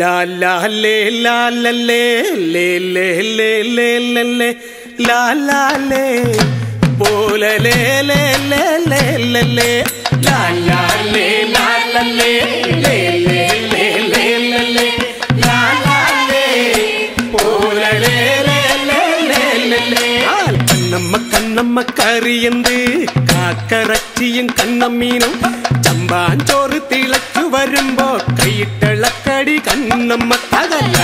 La la le la la le le le le le le le la la le போல le le le le le le la la le la la le le le le le le le la la le போல le le le le le le கண்ணம்ம கண்ணம்ம கறி என்று காக்கரச்சியும் கண்ணம்மீனும் சம்பாஞ்சோறு திளக்கு வரும்போ கையிட்டளக்க കൈയിട്ടിളക്കടി കണ്ണമ്മ തകല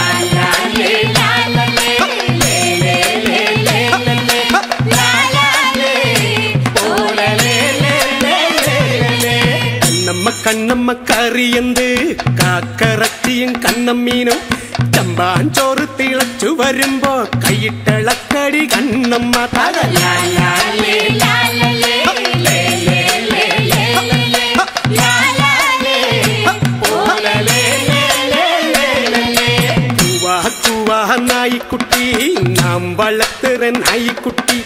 കണ്ണമ്മ കണ്ണമ്മ കറിയന്ത് കാക്കറച്ചിയും കണ്ണമ്മീനും ചമ്പാഞ്ചോറ് തിളച്ചു വരുമ്പോ കൈയിട്ടിളക്കടി കണ്ണമ്മ തകല நாய்க்குட்டி நாம் வளர்த்துற நாய்க்குட்டி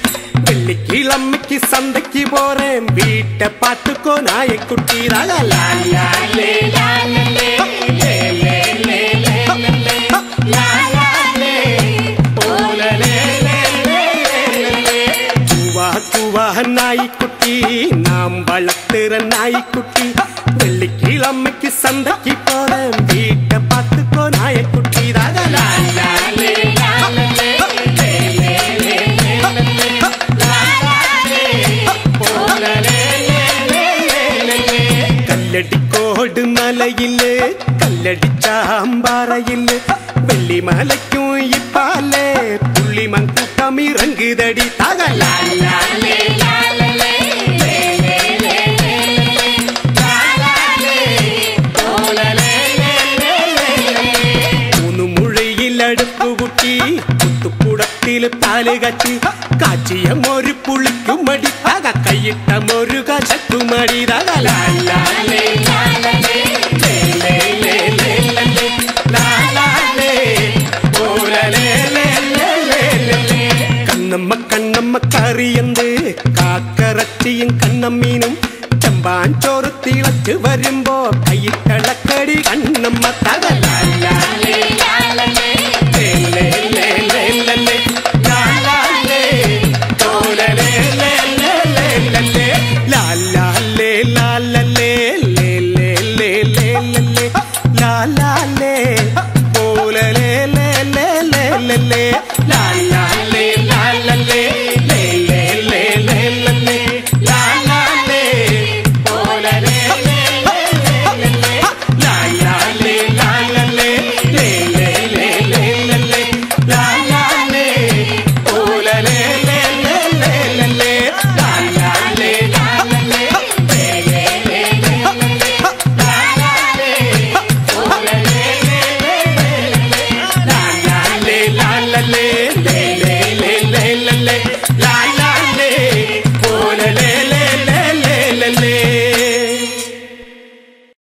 வெள்ளிக்கிழமைக்கு சந்தைக்கு போறேன் வீட்டை பார்த்துக்கோ நாய்க்குட்டி ரகலா நாய்க்குட்டி நாம் வளர்த்துற நாய்க்குட்டி வெள்ளிக்கிழமைக்கு சந்தைக்கு போறேன் வீட்டை பாறையில் கல்லடிச்சா அம்பாறையில் வெள்ளி மலைக்கும் இப்பாலே புள்ளிமன் கூட்டம் இறங்குதடி தகலாலே காலு கட்டி காட்சியம் ஒரு புழுக்கு மடி அக கையிட்ட ஒரு கசக்கு மடி தகலாலே கண்ணம்ம கண்ணம்ம கரியந்து காக்கரட்டியும் கண்ணம்மீனும் ചെമ്പാഞ്ചോറ് തിളച്ച് വരുമ്പോ കൈക്കടക്കടി കണ്ണമ്മ ലാലേ ലാലേ ലാലേ ലാലേ ലാലേ Chile.